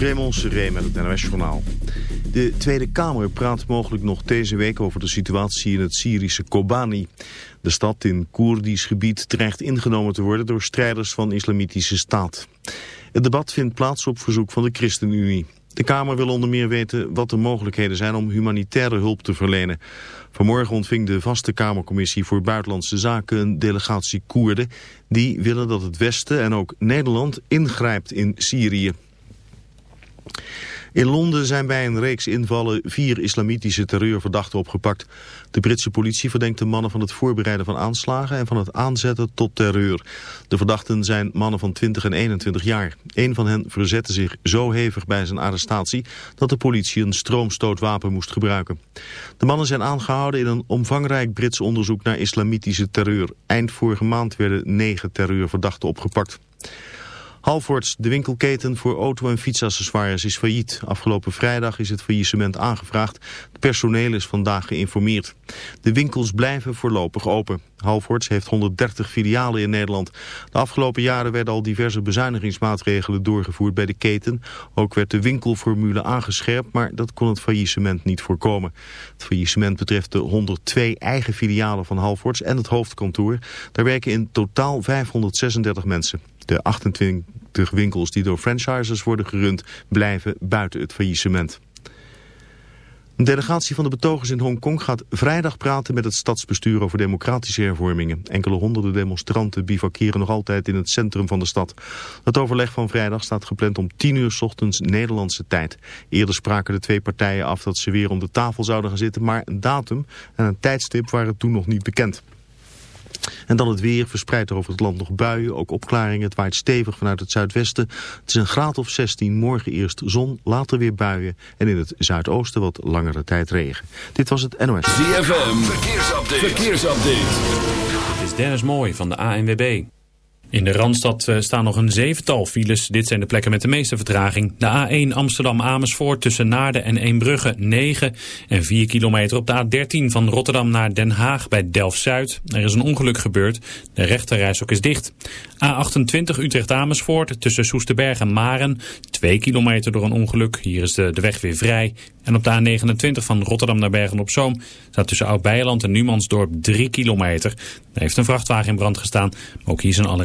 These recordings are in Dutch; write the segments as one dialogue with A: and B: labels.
A: Raymond Seré met het NOS-journaal. De Tweede Kamer praat mogelijk nog deze week over de situatie in het Syrische Kobani. De stad in Koerdisch gebied dreigt ingenomen te worden door strijders van islamitische staat. Het debat vindt plaats op verzoek van de ChristenUnie. De Kamer wil onder meer weten wat de mogelijkheden zijn om humanitaire hulp te verlenen. Vanmorgen ontving de vaste Kamercommissie voor Buitenlandse Zaken een delegatie Koerden. Die willen dat het Westen en ook Nederland ingrijpt in Syrië. In Londen zijn bij een reeks invallen vier islamitische terreurverdachten opgepakt. De Britse politie verdenkt de mannen van het voorbereiden van aanslagen en van het aanzetten tot terreur. De verdachten zijn mannen van 20 en 21 jaar. Een van hen verzette zich zo hevig bij zijn arrestatie dat de politie een stroomstootwapen moest gebruiken. De mannen zijn aangehouden in een omvangrijk Brits onderzoek naar islamitische terreur. Eind vorige maand werden negen terreurverdachten opgepakt. Halfords, de winkelketen voor auto- en fietsaccessoires, is failliet. Afgelopen vrijdag is het faillissement aangevraagd. Het personeel is vandaag geïnformeerd. De winkels blijven voorlopig open. Halfords heeft 130 filialen in Nederland. De afgelopen jaren werden al diverse bezuinigingsmaatregelen doorgevoerd bij de keten. Ook werd de winkelformule aangescherpt, maar dat kon het faillissement niet voorkomen. Het faillissement betreft de 102 eigen filialen van Halfords en het hoofdkantoor. Daar werken in totaal 536 mensen. De 28 winkels die door franchisers worden gerund blijven buiten het faillissement. Een delegatie van de betogers in Hongkong gaat vrijdag praten met het stadsbestuur over democratische hervormingen. Enkele honderden demonstranten bivakeren nog altijd in het centrum van de stad. Het overleg van vrijdag staat gepland om 10 uur ochtends Nederlandse tijd. Eerder spraken de twee partijen af dat ze weer om de tafel zouden gaan zitten, maar een datum en een tijdstip waren toen nog niet bekend. En dan het weer, verspreid over het land nog buien, ook opklaringen. Het waait stevig vanuit het zuidwesten. Het is een graad of 16, morgen eerst zon, later weer buien. En in het zuidoosten wat langere tijd regen. Dit was het NOS.
B: ZFM, verkeersupdate. verkeersupdate.
C: Dit is Dennis Mooi van de ANWB. In de Randstad eh, staan nog een zevental files. Dit zijn de plekken met de meeste vertraging. De A1 Amsterdam-Amersfoort tussen Naarden en Eembrugge 9 en 4 kilometer op de A13 van Rotterdam naar Den Haag bij Delft-Zuid. Er is een ongeluk gebeurd. De rechterrijstok is dicht. A28 Utrecht-Amersfoort tussen Soesterberg en Maren. 2 kilometer door een ongeluk. Hier is de, de weg weer vrij. En op de A29 van Rotterdam naar Bergen-op-Zoom staat tussen Oud-Beijerland en Numansdorp 3 kilometer. Er heeft een vrachtwagen in brand gestaan. Maar ook hier zijn alle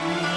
D: Bye.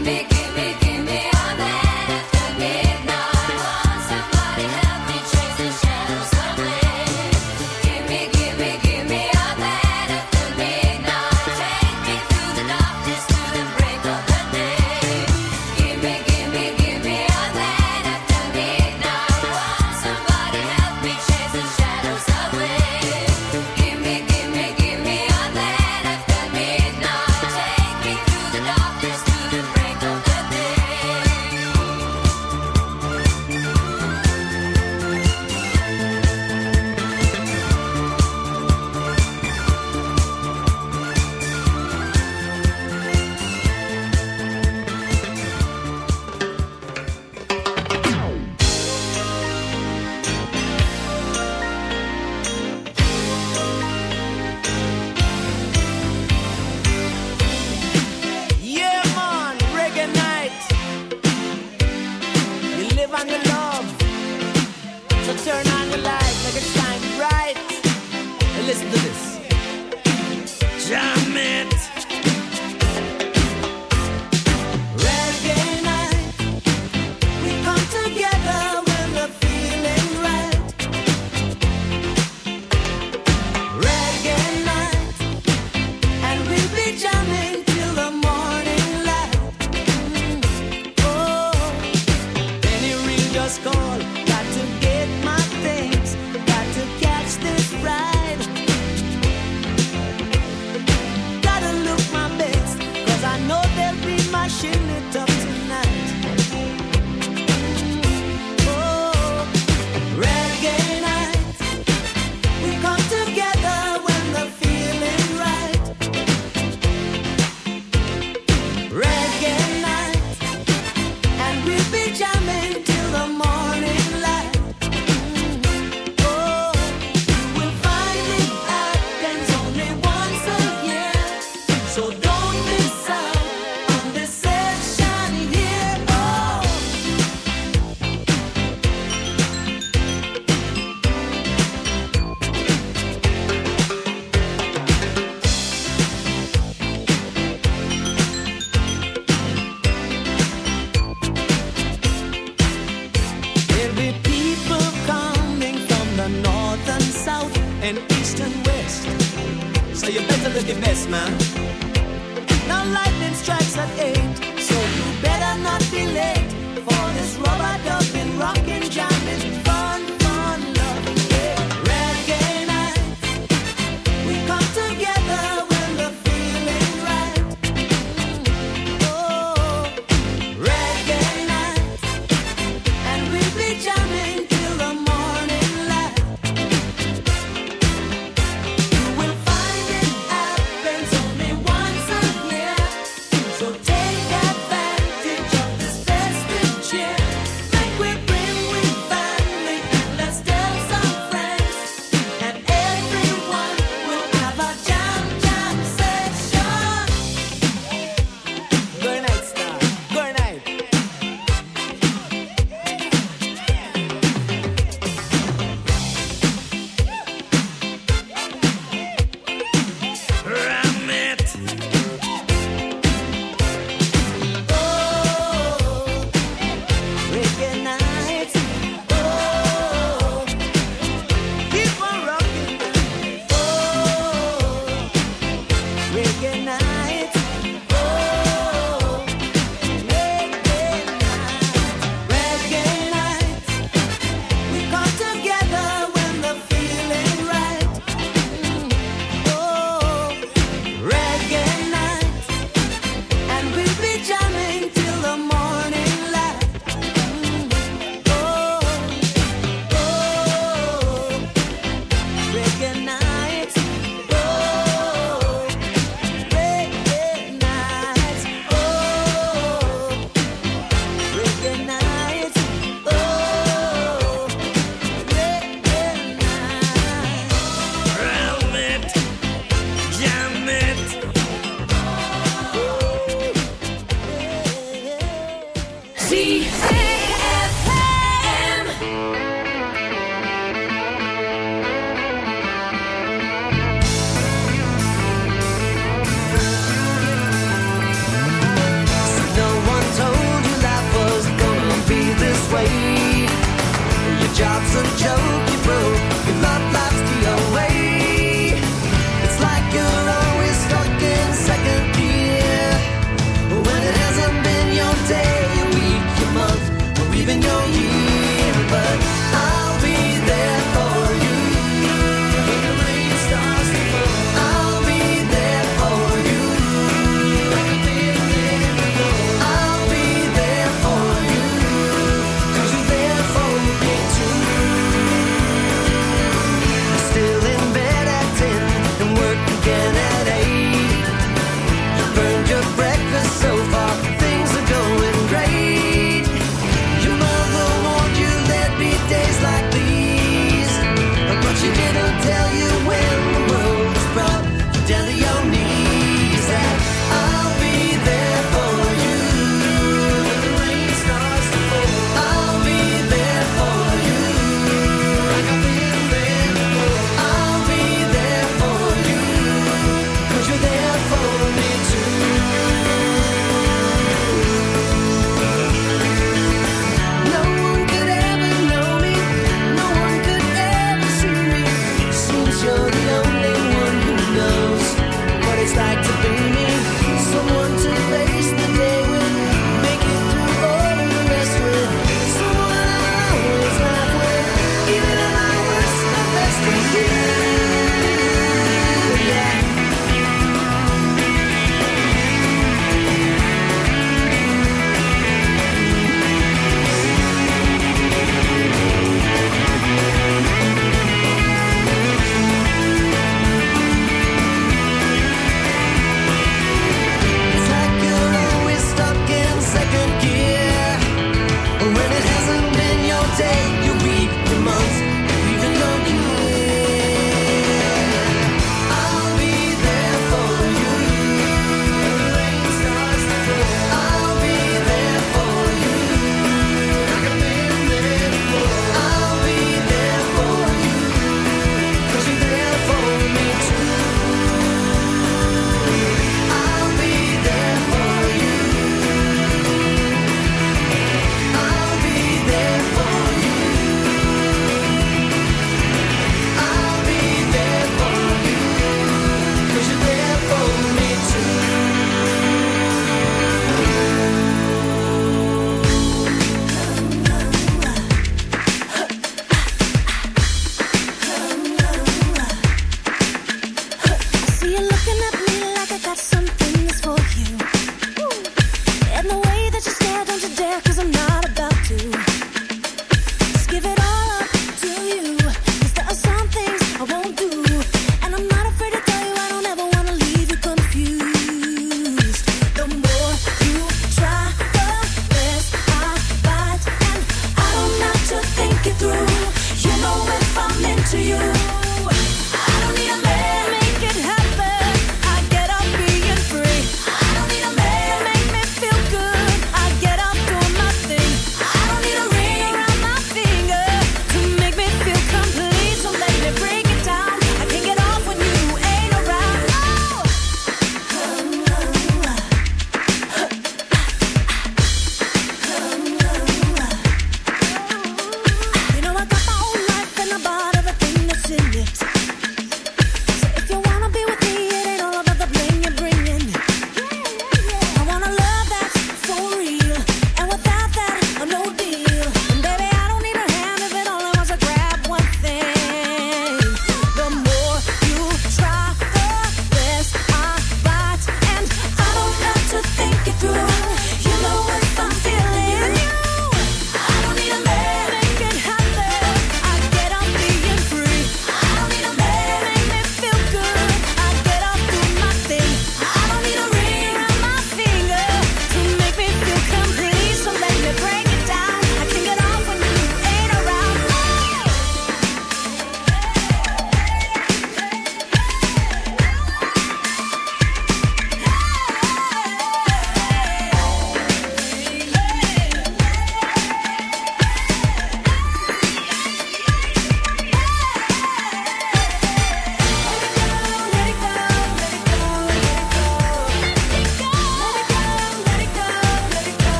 D: make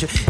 E: danger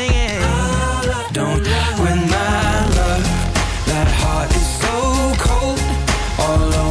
E: Don't win my love, that heart is so cold, all over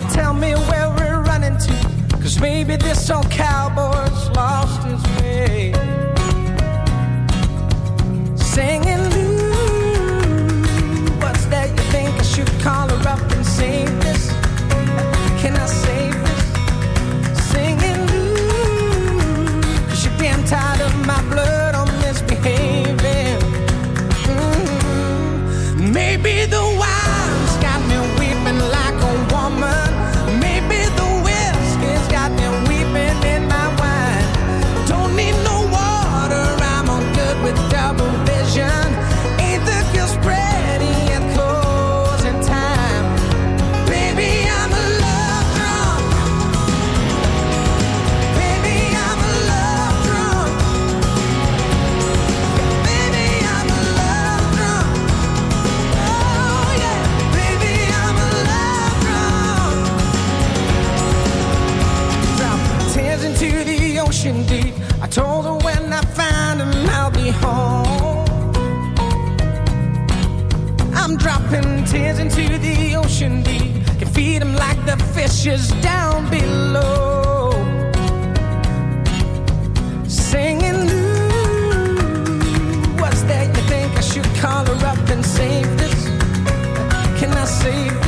F: heart,
G: tell me where we're running to. Cause maybe this old cowboy's lost his way. Singing, ooh, what's that you think I should call her up and sing? fishes down below Singing Lou What's that? you think I should call her up and save this Can I save this?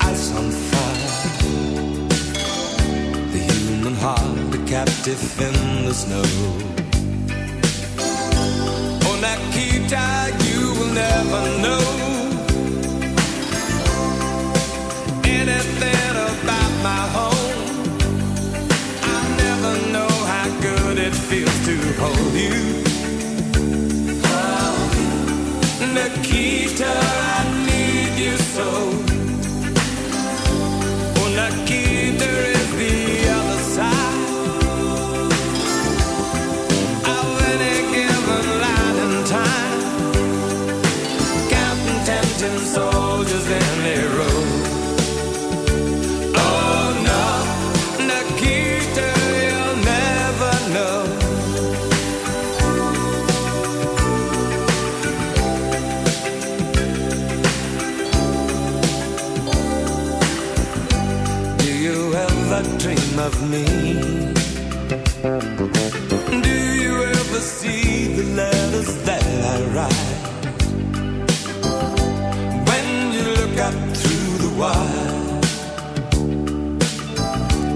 D: Ice on fire. The human heart, a captive in the snow. Oh, you will never know anything about my home. I never know how good it feels to hold you. Nikita,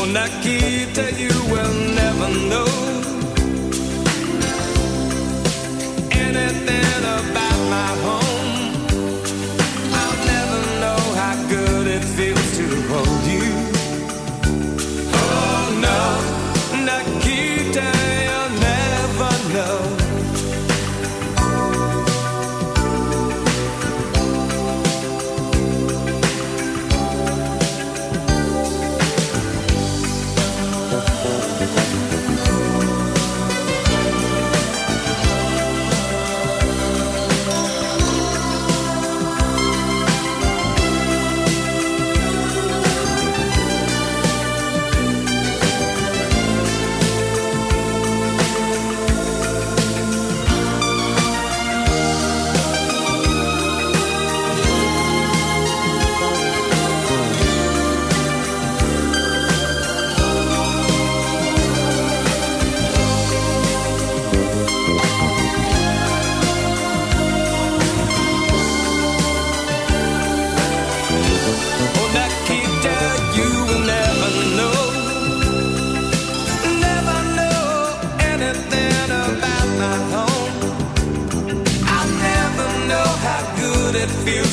H: for that you will never know anything about my home. I'll never know how good it feels to hold.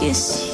D: kiss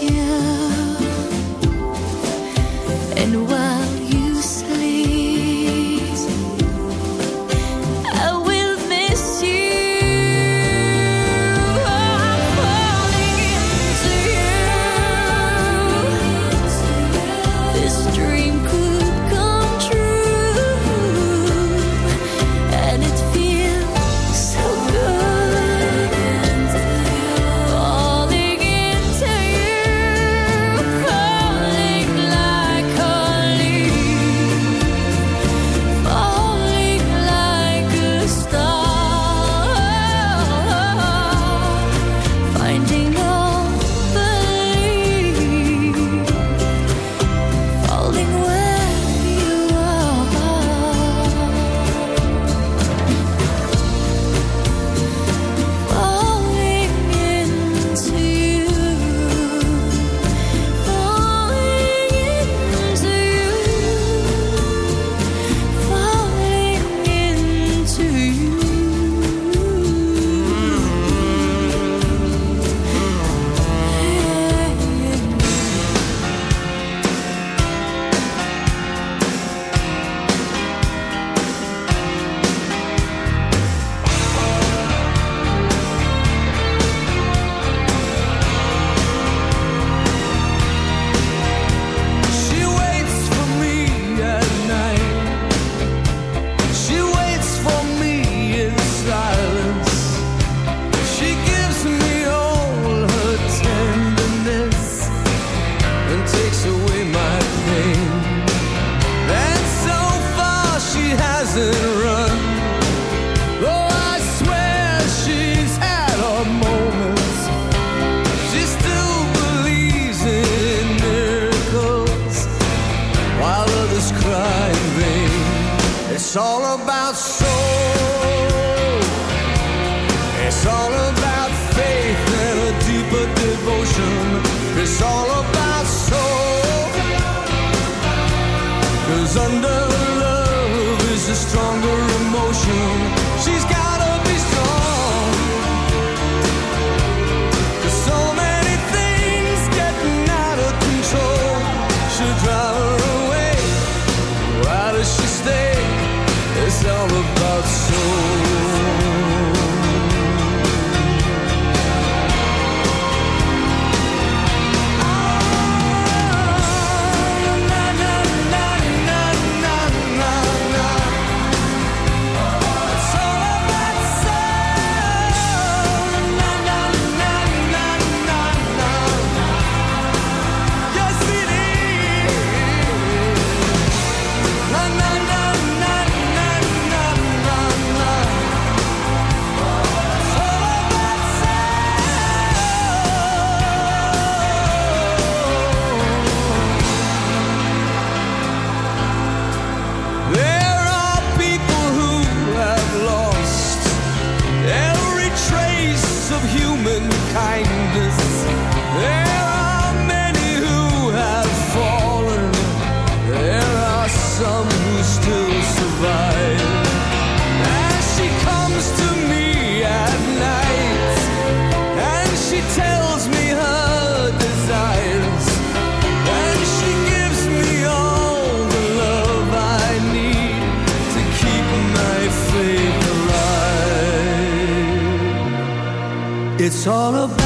D: all
H: about